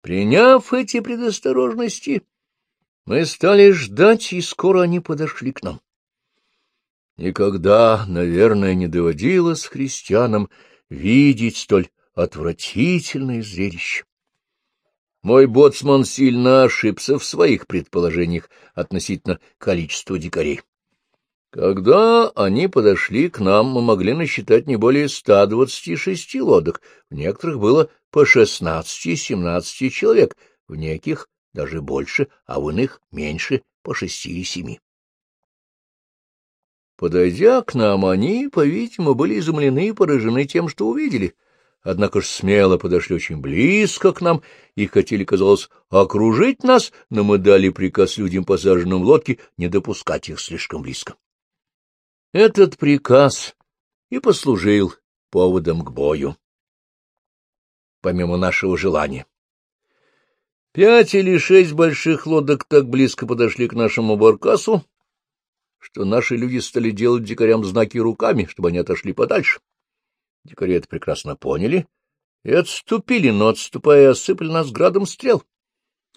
Приняв эти предосторожности, мы стали ждать, и скоро они подошли к нам. Никогда, наверное, не доводилось христианам видеть столь отвратительное зрелище. Мой боцман сильно ошибся в своих предположениях относительно количества дикарей. Когда они подошли к нам, мы могли насчитать не более 126 лодок, в некоторых было по 16-17 человек, в неких даже больше, а в иных меньше, по шести или семи. Подойдя к нам, они, по-видимому, были изумлены и поражены тем, что увидели. Однако ж смело подошли очень близко к нам и хотели, казалось, окружить нас, но мы дали приказ людям, посаженным в лодке, не допускать их слишком близко. Этот приказ и послужил поводом к бою, помимо нашего желания. Пять или шесть больших лодок так близко подошли к нашему баркасу, что наши люди стали делать дикарям знаки руками, чтобы они отошли подальше. Дикари это прекрасно поняли и отступили, но, отступая, осыпали нас градом стрел.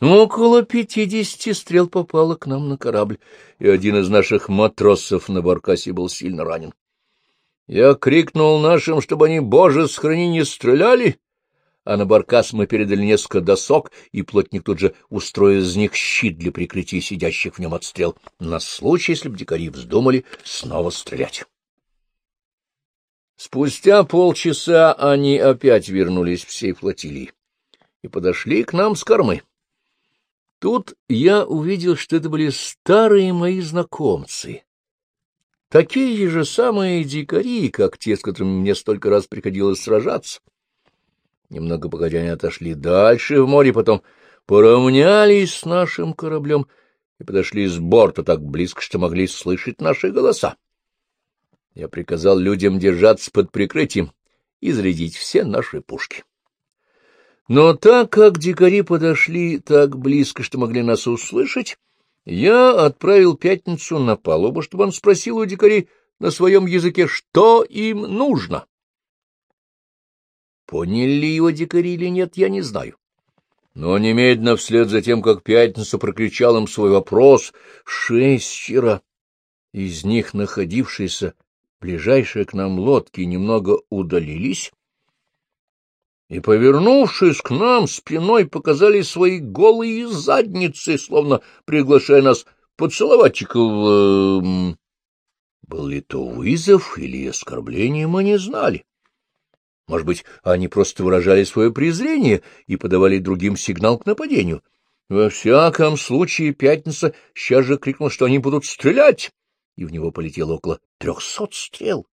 Около пятидесяти стрел попало к нам на корабль, и один из наших матросов на баркасе был сильно ранен. Я крикнул нашим, чтобы они, боже, сохрани, не стреляли, а на баркас мы передали несколько досок, и плотник тут же устроил из них щит для прикрытия сидящих в нем отстрел, на случай, если бы дикари вздумали снова стрелять. Спустя полчаса они опять вернулись всей флотилии и подошли к нам с кормы. Тут я увидел, что это были старые мои знакомцы, такие же самые дикари, как те, с которыми мне столько раз приходилось сражаться. Немного погодя они отошли дальше в море, потом поравнялись с нашим кораблем и подошли с борта так близко, что могли слышать наши голоса. Я приказал людям держаться под прикрытием и зарядить все наши пушки. Но так как дикари подошли так близко, что могли нас услышать, я отправил Пятницу на палубу, чтобы он спросил у дикарей на своем языке, что им нужно. Поняли ли его дикари или нет, я не знаю. Но немедленно вслед за тем, как Пятница прокричал им свой вопрос, шестеро из них, находившиеся ближайшие к нам лодки, немного удалились и, повернувшись к нам, спиной показали свои голые задницы, словно приглашая нас поцеловать их в... Эм, был ли то вызов или оскорбление, мы не знали. Может быть, они просто выражали свое презрение и подавали другим сигнал к нападению. Во всяком случае, Пятница сейчас же крикнул, что они будут стрелять, и в него полетело около трехсот стрел.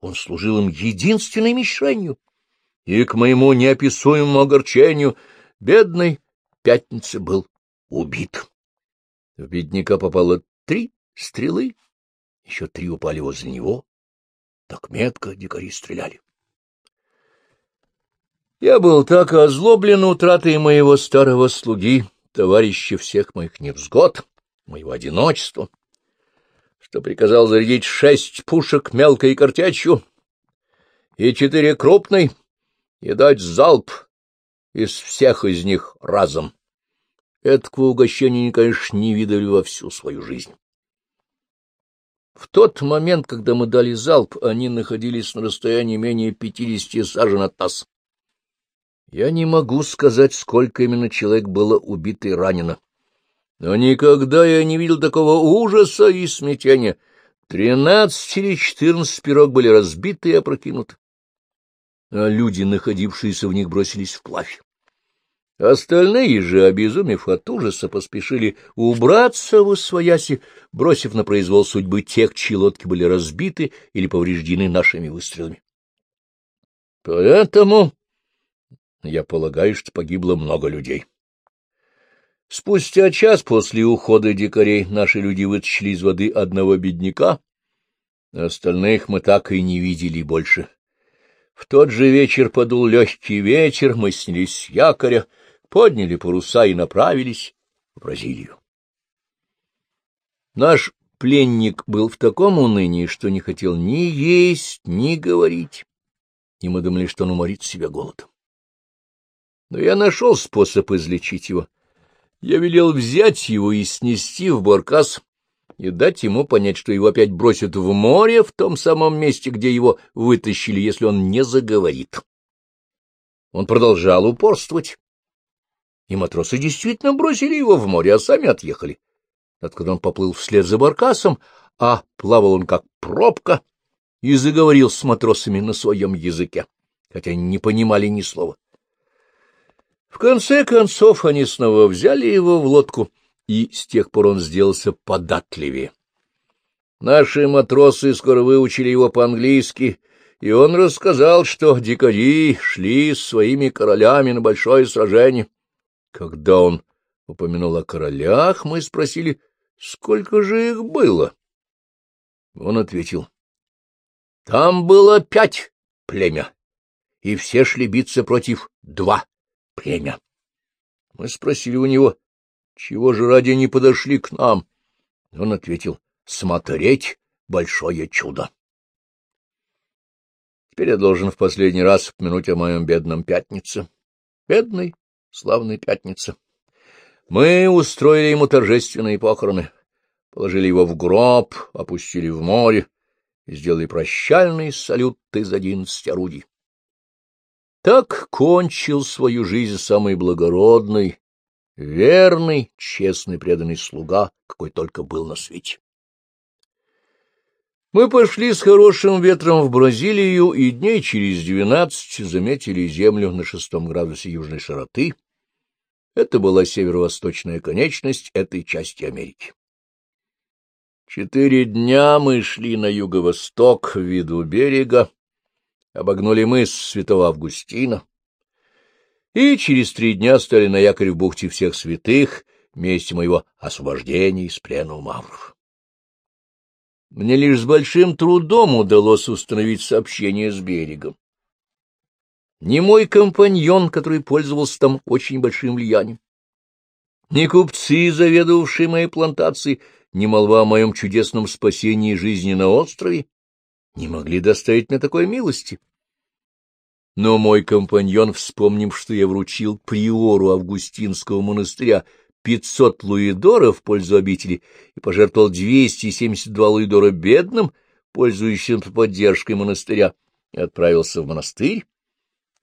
Он служил им единственной мишенью. И к моему неописуемому огорчению бедный Пятница был убит. В бедняка попало три стрелы, еще три упали возле него. Так метко дикари стреляли. Я был так озлоблен утратой моего старого слуги, товарища всех моих невзгод, моего одиночества, что приказал зарядить шесть пушек мелкой картечью и четыре крупной, и дать залп из всех из них разом. Этого угощения конечно, не видели во всю свою жизнь. В тот момент, когда мы дали залп, они находились на расстоянии менее пятидесяти сажен от нас. Я не могу сказать, сколько именно человек было убито и ранено. Но никогда я не видел такого ужаса и смятения. Тринадцать или четырнадцать пирог были разбиты и опрокинуты. А люди, находившиеся в них, бросились вплавь. Остальные же, обезумев от ужаса, поспешили убраться в освояси, бросив на произвол судьбы тех, чьи лодки были разбиты или повреждены нашими выстрелами. Поэтому я полагаю, что погибло много людей. Спустя час после ухода дикарей наши люди вытащили из воды одного бедняка, остальных мы так и не видели больше. В тот же вечер подул легкий ветер, мы снялись с якоря, подняли паруса и направились в Бразилию. Наш пленник был в таком унынии, что не хотел ни есть, ни говорить, и мы думали, что он уморит себя голодом. Но я нашел способ излечить его. Я велел взять его и снести в баркас, и дать ему понять, что его опять бросят в море в том самом месте, где его вытащили, если он не заговорит. Он продолжал упорствовать. И матросы действительно бросили его в море, а сами отъехали. Откуда он поплыл вслед за баркасом, а плавал он как пробка, и заговорил с матросами на своем языке, хотя они не понимали ни слова. В конце концов они снова взяли его в лодку — и с тех пор он сделался податливее. Наши матросы скоро выучили его по-английски, и он рассказал, что дикари шли с своими королями на большое сражение. Когда он упомянул о королях, мы спросили, сколько же их было. Он ответил, там было пять племя, и все шли биться против два племя. Мы спросили у него, чего же ради не подошли к нам? Он ответил, смотреть большое чудо. Теперь я должен в последний раз упомянуть о моем бедном пятнице. Бедной, славной пятнице. Мы устроили ему торжественные похороны, положили его в гроб, опустили в море и сделали прощальный салют из одиннадцати орудий. Так кончил свою жизнь самый благородный верный, честный, преданный слуга, какой только был на свете. Мы пошли с хорошим ветром в Бразилию и дней через двенадцать заметили землю на шестом градусе южной широты. Это была северо-восточная конечность этой части Америки. Четыре дня мы шли на юго-восток в виду берега, обогнули мыс Святого Августина, и через три дня стали на якорь в бухте всех святых, месте моего освобождения из плена у мавров. Мне лишь с большим трудом удалось установить сообщение с берегом. Ни мой компаньон, который пользовался там очень большим влиянием, ни купцы, заведовавшие моей плантацией, ни молва о моем чудесном спасении жизни на острове, не могли доставить мне такой милости. Но мой компаньон, вспомнив, что я вручил приору Августинского монастыря пятьсот луидоров в пользу обители и пожертвовал двести семьдесят два луидора бедным, пользующимся поддержкой монастыря, и отправился в монастырь,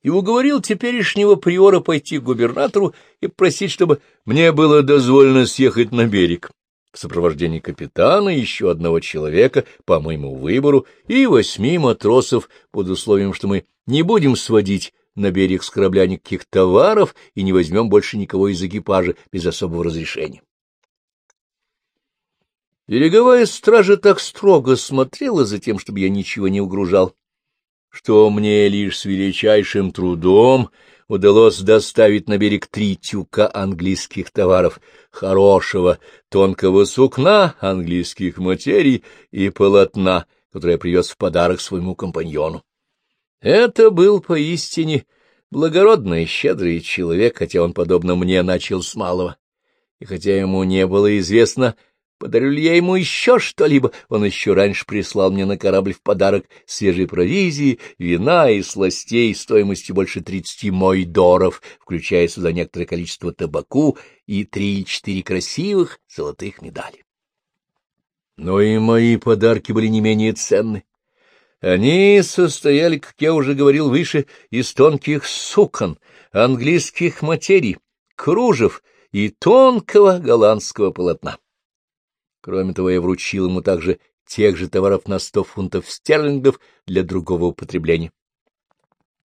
и уговорил теперешнего приора пойти к губернатору и просить, чтобы мне было дозволено съехать на берег в сопровождении капитана, еще одного человека по моему выбору и восьми матросов под условием, что мы не будем сводить на берег с корабля никаких товаров и не возьмем больше никого из экипажа без особого разрешения. Береговая стража так строго смотрела за тем, чтобы я ничего не угружал, что мне лишь с величайшим трудом удалось доставить на берег три тюка английских товаров, хорошего тонкого сукна, английских материй и полотна, которое я привез в подарок своему компаньону. Это был поистине благородный щедрый человек, хотя он, подобно мне, начал с малого. И хотя ему не было известно, Подарю ли я ему еще что-либо? Он еще раньше прислал мне на корабль в подарок свежей провизии, вина и сластей стоимостью больше тридцати мойдоров, включая сюда некоторое количество табаку и три или четыре красивых золотых медали. Но и мои подарки были не менее ценны. Они состояли, как я уже говорил выше, из тонких сукон, английских материй, кружев и тонкого голландского полотна. Кроме того, я вручил ему также тех же товаров на сто фунтов стерлингов для другого употребления.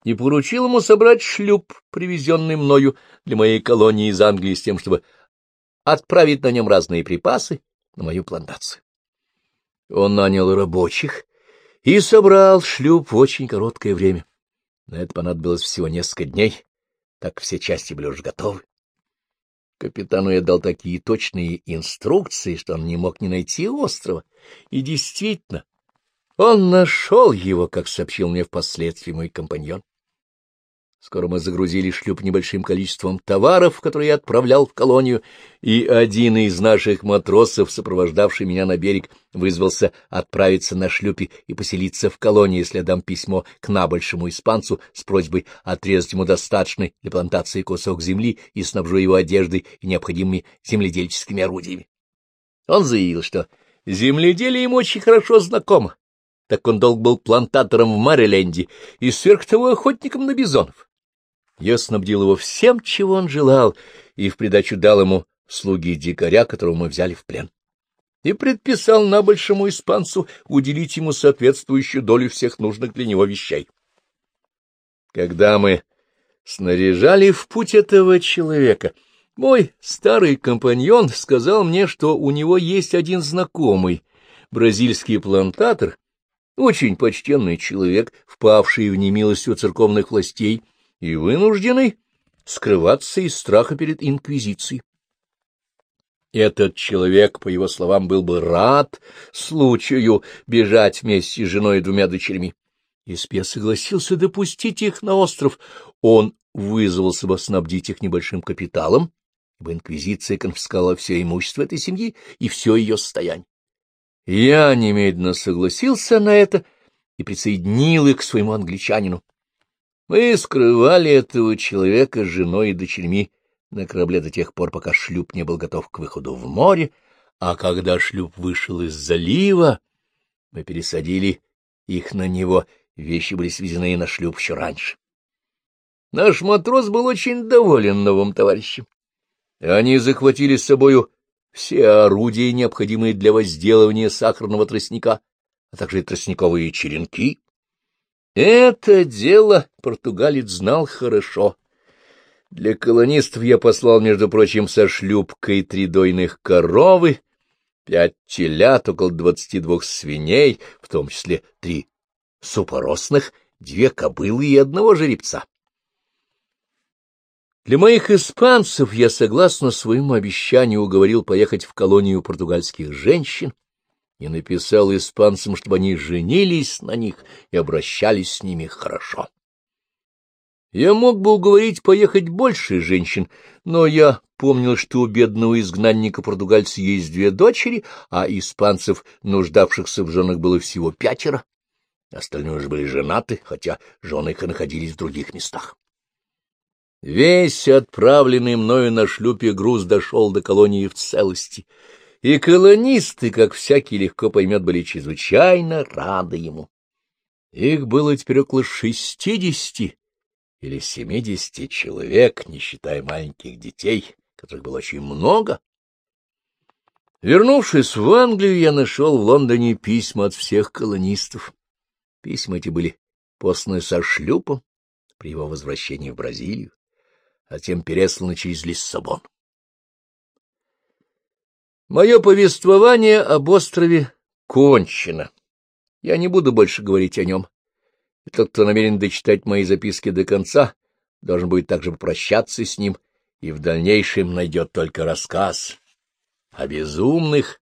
И поручил ему собрать шлюп, привезенный мною для моей колонии из Англии, с тем, чтобы отправить на нем разные припасы на мою плантацию. Он нанял рабочих и собрал шлюп в очень короткое время. На это понадобилось всего несколько дней, так все части были уже готовы. Капитану я дал такие точные инструкции, что он не мог не найти острова. И действительно, он нашел его, как сообщил мне впоследствии мой компаньон. Скоро мы загрузили шлюп небольшим количеством товаров, которые я отправлял в колонию, и один из наших матросов, сопровождавший меня на берег, вызвался отправиться на шлюпе и поселиться в колонии, если я дам письмо к набольшему испанцу с просьбой отрезать ему достаточный для плантации кусок земли и снабжу его одеждой и необходимыми земледельческими орудиями. Он заявил, что земледелие ему очень хорошо знакомо, так он долг был плантатором в Мариленде и сверх того охотником на бизонов. Я снабдил его всем, чего он желал, и в придачу дал ему слуги дикаря, которого мы взяли в плен, и предписал набольшему испанцу уделить ему соответствующую долю всех нужных для него вещей. Когда мы снаряжали в путь этого человека, мой старый компаньон сказал мне, что у него есть один знакомый, бразильский плантатор, очень почтенный человек, впавший в немилость у церковных властей, и вынужденный скрываться из страха перед инквизицией. Этот человек, по его словам, был бы рад случаю бежать вместе с женой и двумя дочерьми. Испе согласился допустить их на остров. Он вызвался бы снабдить их небольшим капиталом, ибо инквизиция конфисковала все имущество этой семьи и все ее состояние. Я немедленно согласился на это и присоединил их к своему англичанину. Мы скрывали этого человека с женой и дочерьми на корабле до тех пор, пока шлюп не был готов к выходу в море, а когда шлюп вышел из залива, мы пересадили их на него, вещи были свезены на шлюп еще раньше. Наш матрос был очень доволен новым товарищем. Они захватили с собою все орудия, необходимые для возделывания сахарного тростника, а также и тростниковые черенки, это дело португалец знал хорошо. Для колонистов я послал, между прочим, со шлюпкой три дойных коровы, пять телят, около двадцати двух свиней, в том числе три супоросных, две кобылы и одного жеребца. Для моих испанцев я, согласно своему обещанию, уговорил поехать в колонию португальских женщин, и написал испанцам, чтобы они женились на них и обращались с ними хорошо. Я мог бы уговорить поехать больше женщин, но я помнил, что у бедного изгнанника-португальца есть две дочери, а испанцев, нуждавшихся в женах, было всего пятеро. Остальные уже были женаты, хотя жены их и находились в других местах. Весь отправленный мною на шлюпе груз дошел до колонии в целости — и колонисты, как всякий легко поймет, были чрезвычайно рады ему. Их было теперь около шестидесяти или семидесяти человек, не считая маленьких детей, которых было очень много. Вернувшись в Англию, я нашел в Лондоне письма от всех колонистов. Письма эти были посланы со шлюпом при его возвращении в Бразилию, а тем пересланы через Лиссабон. Мое повествование об острове кончено. Я не буду больше говорить о нем. И тот, кто намерен дочитать мои записки до конца, должен будет также попрощаться с ним и в дальнейшем найдет только рассказ о безумных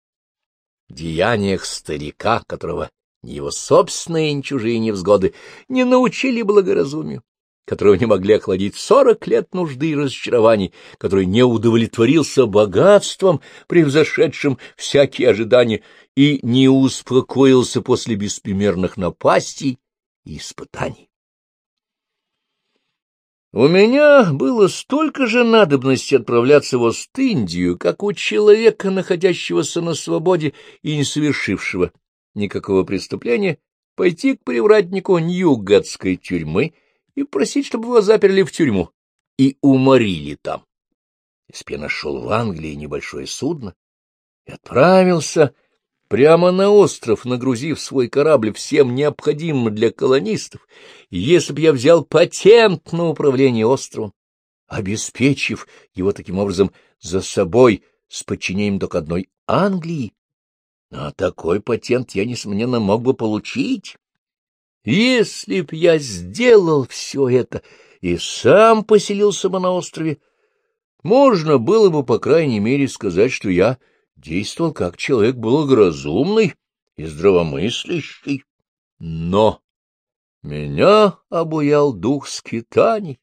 деяниях старика, которого ни его собственные, ни чужие невзгоды не научили благоразумию которого не могли охладить сорок лет нужды и разочарований, который не удовлетворился богатством, превзошедшим всякие ожидания, и не успокоился после беспримерных напастей и испытаний. У меня было столько же надобности отправляться в Ост-Индию, как у человека, находящегося на свободе и не совершившего никакого преступления, пойти к привратнику Ньюгатской тюрьмы и просить, чтобы его заперли в тюрьму и уморили там. Эспе нашел в Англии небольшое судно и отправился прямо на остров, нагрузив свой корабль всем необходимым для колонистов. Если бы я взял патент на управление островом, обеспечив его таким образом за собой с подчинением только одной Англии, а такой патент я, несомненно, мог бы получить. Если б я сделал все это и сам поселился бы на острове, можно было бы, по крайней мере, сказать, что я действовал как человек благоразумный и здравомыслящий. Но меня обуял дух скитаний.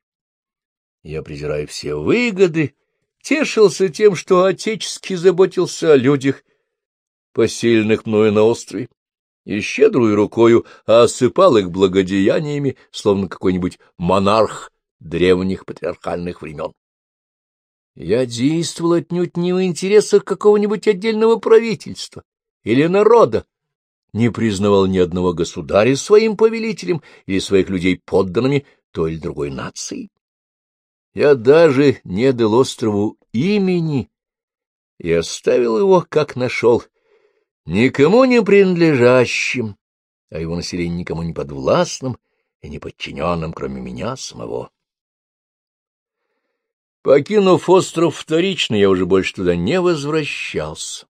Я, презирая все выгоды, тешился тем, что отечески заботился о людях, посильных мною на острове, и щедрую рукою осыпал их благодеяниями, словно какой-нибудь монарх древних патриархальных времен. Я действовал отнюдь не в интересах какого-нибудь отдельного правительства или народа, не признавал ни одного государя своим повелителем или своих людей подданными той или другой нации. Я даже не дал острову имени и оставил его, как нашел, никому не принадлежащим, а его население никому не подвластным и не подчиненным, кроме меня самого. Покинув остров вторично, я уже больше туда не возвращался.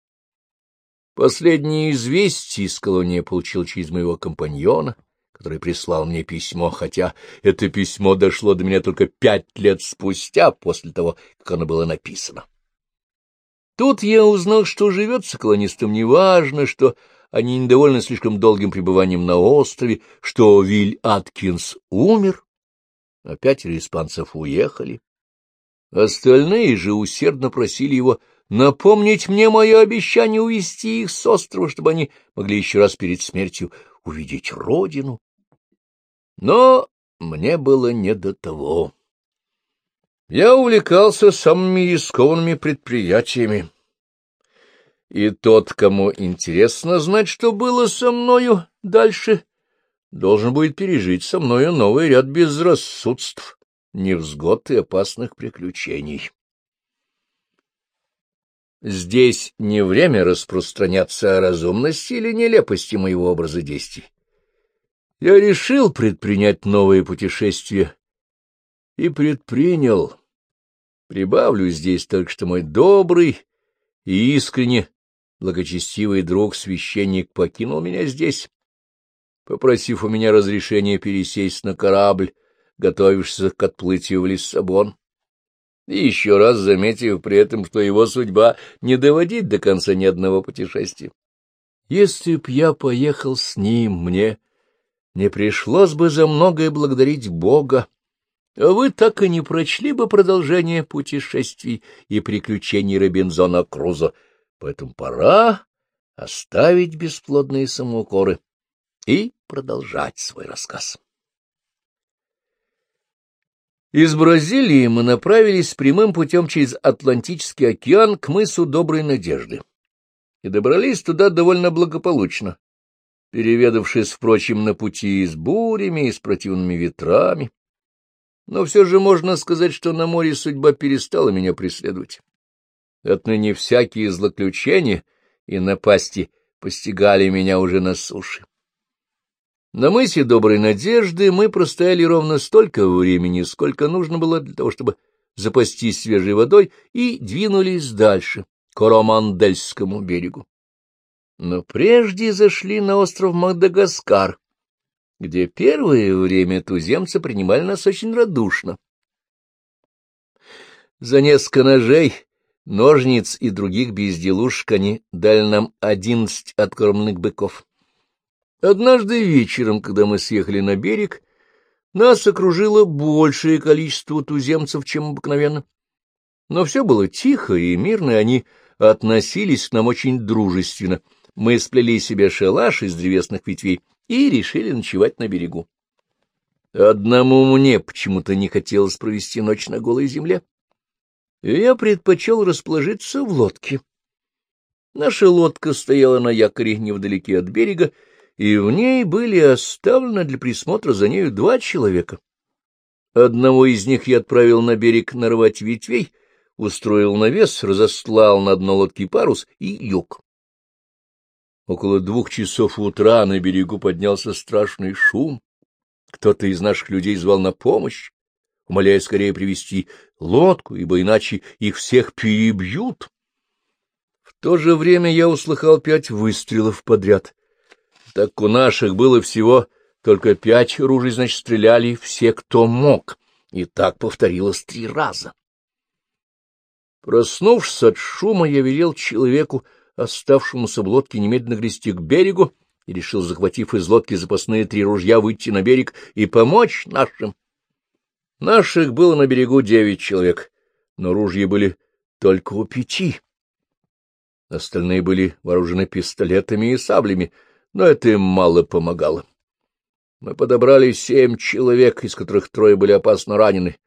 Последнее известие из колонии получил через моего компаньона, который прислал мне письмо, хотя это письмо дошло до меня только пять лет спустя, после того, как оно было написано. Тут я узнал, что живется колонистам неважно, что они недовольны слишком долгим пребыванием на острове, что Виль Аткинс умер, а пятеро испанцев уехали. Остальные же усердно просили его напомнить мне мое обещание увести их с острова, чтобы они могли еще раз перед смертью увидеть родину. Но мне было не до того. Я увлекался самыми рискованными предприятиями. И тот, кому интересно знать, что было со мною дальше, должен будет пережить со мною новый ряд безрассудств невзгод и опасных приключений. Здесь не время распространяться о разумности или нелепости моего образа действий. Я решил предпринять новое путешествие и предпринял. Прибавлю здесь только, что мой добрый и искренне благочестивый друг-священник покинул меня здесь, попросив у меня разрешения пересесть на корабль, готовишься к отплытию в Лиссабон. И еще раз заметив при этом, что его судьба не доводить до конца ни одного путешествия. Если б я поехал с ним, мне не пришлось бы за многое благодарить Бога, вы так и не прочли бы продолжение путешествий и приключений Робинзона Крузо, поэтому пора оставить бесплодные самоукоры и продолжать свой рассказ. Из Бразилии мы направились прямым путем через Атлантический океан к мысу Доброй Надежды и добрались туда довольно благополучно, переведавшись, впрочем, на пути и с бурями, и с противными ветрами. Но все же можно сказать, что на море судьба перестала меня преследовать. Отныне всякие злоключения и напасти постигали меня уже на суше. На мысе Доброй Надежды мы простояли ровно столько времени, сколько нужно было для того, чтобы запастись свежей водой, и двинулись дальше, к Романдельскому берегу. Но прежде зашли на остров Мадагаскар, где первое время туземцы принимали нас очень радушно. За несколько ножей, ножниц и других безделушек они дали нам одиннадцать откормленных быков. Однажды вечером, когда мы съехали на берег, нас окружило большее количество туземцев, чем обыкновенно. Но все было тихо и мирно, и они относились к нам очень дружественно. Мы сплели себе шалаш из древесных ветвей и решили ночевать на берегу. Одному мне почему-то не хотелось провести ночь на голой земле, я предпочел расположиться в лодке. Наша лодка стояла на якоре невдалеке от берега, и в ней были оставлены для присмотра за нею два человека. Одного из них я отправил на берег нарвать ветвей, устроил навес, разослал на дно лодки парус и юг. Около двух часов утра на берегу поднялся страшный шум. Кто-то из наших людей звал на помощь, умоляя скорее привести лодку, ибо иначе их всех перебьют. В то же время я услыхал пять выстрелов подряд, так у наших было всего только пять ружей, значит, стреляли все, кто мог, и так повторилось три раза. Проснувшись от шума, я велел человеку, оставшемуся в лодке, немедленно грести к берегу, и решил, захватив из лодки запасные три ружья, выйти на берег и помочь нашим. Наших было на берегу девять человек, но ружья были только у пяти. Остальные были вооружены пистолетами и саблями, но это им мало помогало. Мы подобрали семь человек, из которых трое были опасно ранены,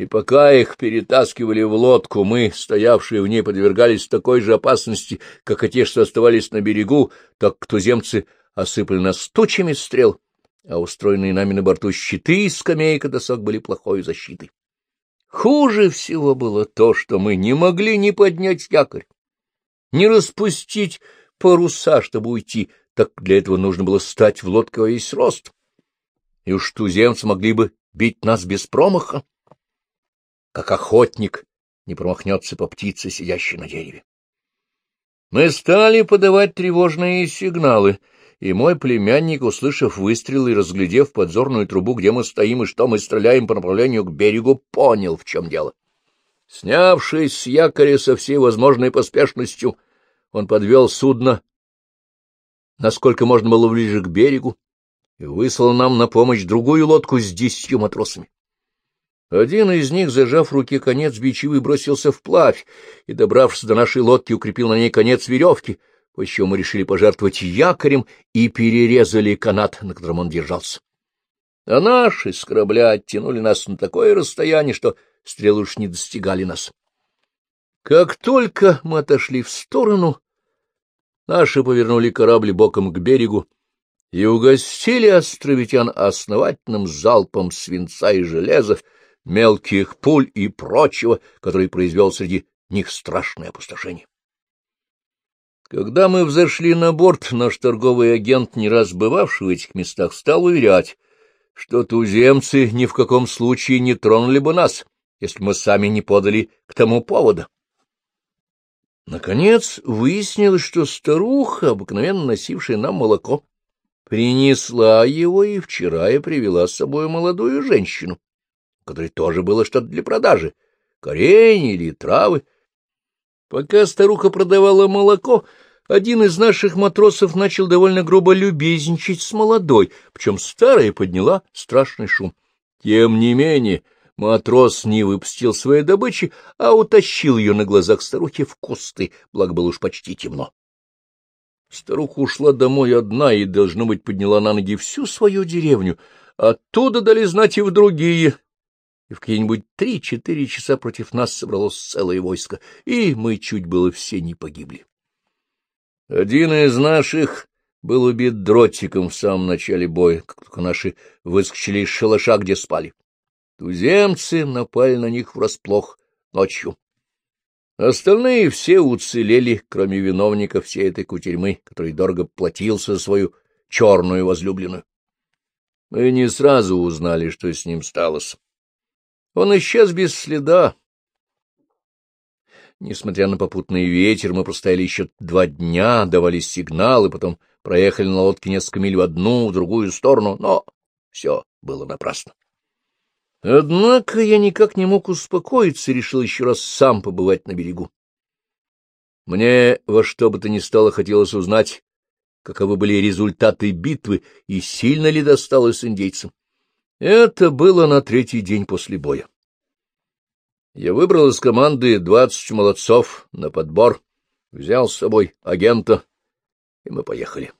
и пока их перетаскивали в лодку, мы, стоявшие в ней, подвергались такой же опасности, как и те, что оставались на берегу, так как туземцы осыпали нас тучами стрел, а устроенные нами на борту щиты и скамейка досок были плохой защитой. Хуже всего было то, что мы не могли ни поднять якорь, ни распустить паруса, чтобы уйти, так для этого нужно было стать в лодку весь рост. И уж туземцы могли бы бить нас без промаха как охотник не промахнется по птице, сидящей на дереве. Мы стали подавать тревожные сигналы, и мой племянник, услышав выстрелы и разглядев подзорную трубу, где мы стоим и что мы стреляем по направлению к берегу, понял, в чем дело. Снявшись с якоря со всей возможной поспешностью, он подвел судно, насколько можно было ближе к берегу, и выслал нам на помощь другую лодку с десятью матросами. Один из них, зажав в руке конец бичевы, бросился вплавь и, добравшись до нашей лодки, укрепил на ней конец веревки, после чего мы решили пожертвовать якорем и перерезали канат, на котором он держался. А наши с корабля оттянули нас на такое расстояние, что стрелы уж не достигали нас. Как только мы отошли в сторону, наши повернули корабль боком к берегу и угостили островитян основательным залпом свинца и железа, мелких пуль и прочего, который произвел среди них страшное опустошение. Когда мы взошли на борт, наш торговый агент, не раз бывавший в этих местах, стал уверять, что туземцы ни в каком случае не тронули бы нас, если мы сами не подали к тому повода. Наконец выяснилось, что старуха, обыкновенно носившая нам молоко, принесла его и вчера и привела с собой молодую женщину которой тоже было что-то для продажи, корень или травы. Пока старуха продавала молоко, один из наших матросов начал довольно грубо любезничать с молодой, причем старая подняла страшный шум. Тем не менее, матрос не выпустил своей добычи, а утащил ее на глазах старухи в кусты, благо было уж почти темно. Старуха ушла домой одна и, должно быть, подняла на ноги всю свою деревню. Оттуда дали знать и в другие, и в какие-нибудь три-четыре часа против нас собралось целое войско, и мы чуть было все не погибли. Один из наших был убит дротиком в самом начале боя, как только наши выскочили из шалаша, где спали. Туземцы напали на них врасплох ночью. Остальные все уцелели, кроме виновника всей этой кутерьмы, который дорого платился за свою черную возлюбленную. Мы не сразу узнали, что с ним сталось. Он исчез без следа. Несмотря на попутный ветер, мы простояли еще два дня, давали сигналы, потом проехали на лодке несколько миль в одну, в другую сторону, но все было напрасно. Однако я никак не мог успокоиться и решил еще раз сам побывать на берегу. Мне во что бы то ни стало хотелось узнать, каковы были результаты битвы и сильно ли досталось индейцам. Это было на третий день после боя. Я выбрал из команды двадцать молодцов на подбор, взял с собой агента, и мы поехали.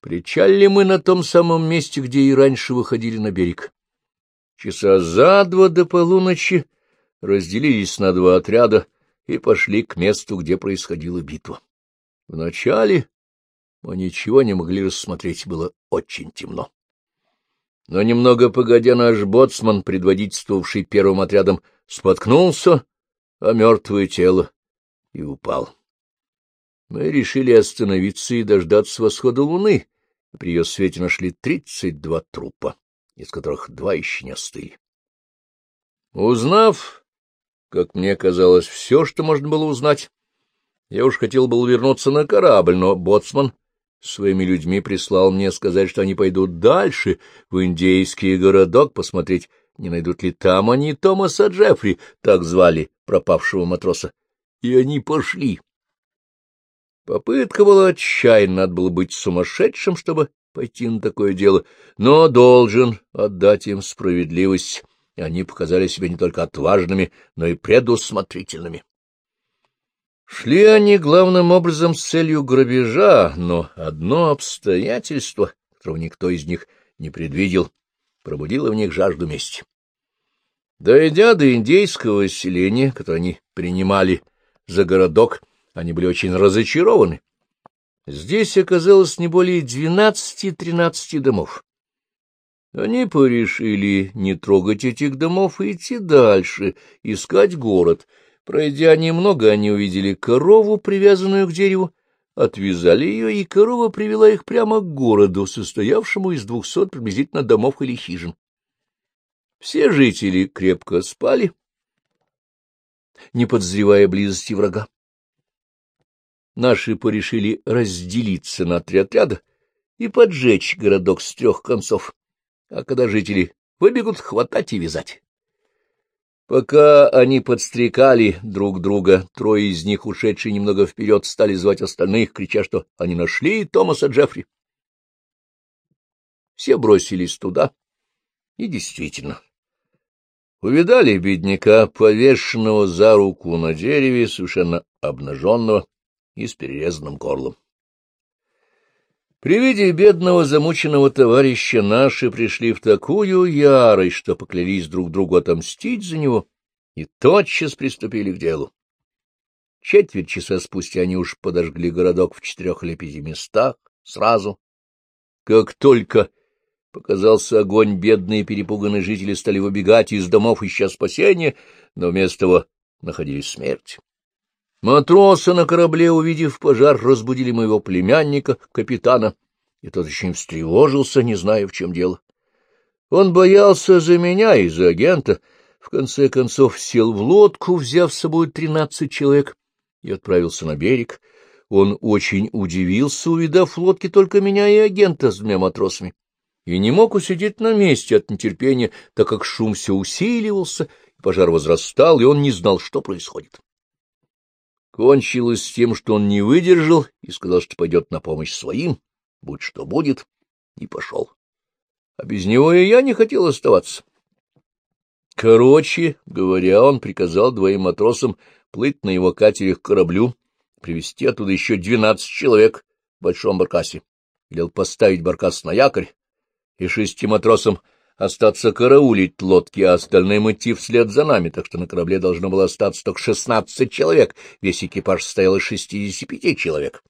Причалили мы на том самом месте, где и раньше выходили на берег. Часа за два до полуночи разделились на два отряда и пошли к месту, где происходила битва. Вначале мы ничего не могли рассмотреть, было очень темно. Но немного погодя наш боцман, предводительствовавший первым отрядом, споткнулся о мертвое тело и упал. Мы решили остановиться и дождаться восхода луны. При ее свете нашли тридцать два трупа, из которых два еще не остыли. Узнав, как мне казалось, все, что можно было узнать, я уж хотел был вернуться на корабль, но боцман своими людьми прислал мне сказать, что они пойдут дальше, в индейский городок, посмотреть, не найдут ли там они Томаса Джеффри, так звали пропавшего матроса. И они пошли. Попытка была отчаянна, надо было быть сумасшедшим, чтобы пойти на такое дело, но должен отдать им справедливость. и они показали себя не только отважными, но и предусмотрительными. Шли они главным образом с целью грабежа, но одно обстоятельство, которого никто из них не предвидел, пробудило в них жажду мести. Дойдя до индейского селения, которое они принимали за городок, они были очень разочарованы. Здесь оказалось не более двенадцати-тринадцати домов. Они порешили не трогать этих домов и идти дальше, искать город. Пройдя немного, они увидели корову, привязанную к дереву, отвязали ее, и корова привела их прямо к городу, состоявшему из двухсот приблизительно домов или хижин. Все жители крепко спали, не подозревая близости врага. Наши порешили разделиться на три отряда и поджечь городок с трех концов а когда жители выбегут, хватать и вязать. Пока они подстрекали друг друга, трое из них, ушедшие немного вперед, стали звать остальных, крича, что они нашли Томаса Джеффри. Все бросились туда, и действительно. Увидали бедняка, повешенного за руку на дереве, совершенно обнаженного и с перерезанным горлом. При виде бедного замученного товарища наши пришли в такую ярость, что поклялись друг другу отомстить за него, и тотчас приступили к делу. Четверть часа спустя они уж подожгли городок в четырех или пяти местах сразу. Как только показался огонь, бедные перепуганные жители стали выбегать из домов, ища спасения, но вместо того находили смерть. Матросы на корабле, увидев пожар, разбудили моего племянника, капитана, и тот не встревожился, не зная, в чем дело. Он боялся за меня и за агента, в конце концов сел в лодку, взяв с собой тринадцать человек, и отправился на берег. Он очень удивился, увидав в лодке только меня и агента с двумя матросами, и не мог усидеть на месте от нетерпения, так как шум все усиливался, пожар возрастал, и он не знал, что происходит. Кончилось тем, что он не выдержал и сказал, что пойдет на помощь своим, будь что будет, и пошел. А без него и я не хотел оставаться. Короче говоря, он приказал двоим матросам плыть на его катере к кораблю, привезти оттуда еще двенадцать человек в большом баркасе. Велел поставить баркас на якорь и шести матросам остаться караулить лодки, а остальным идти вслед за нами, так что на корабле должно было остаться только шестнадцать человек, весь экипаж состоял из шестидесяти пяти человек.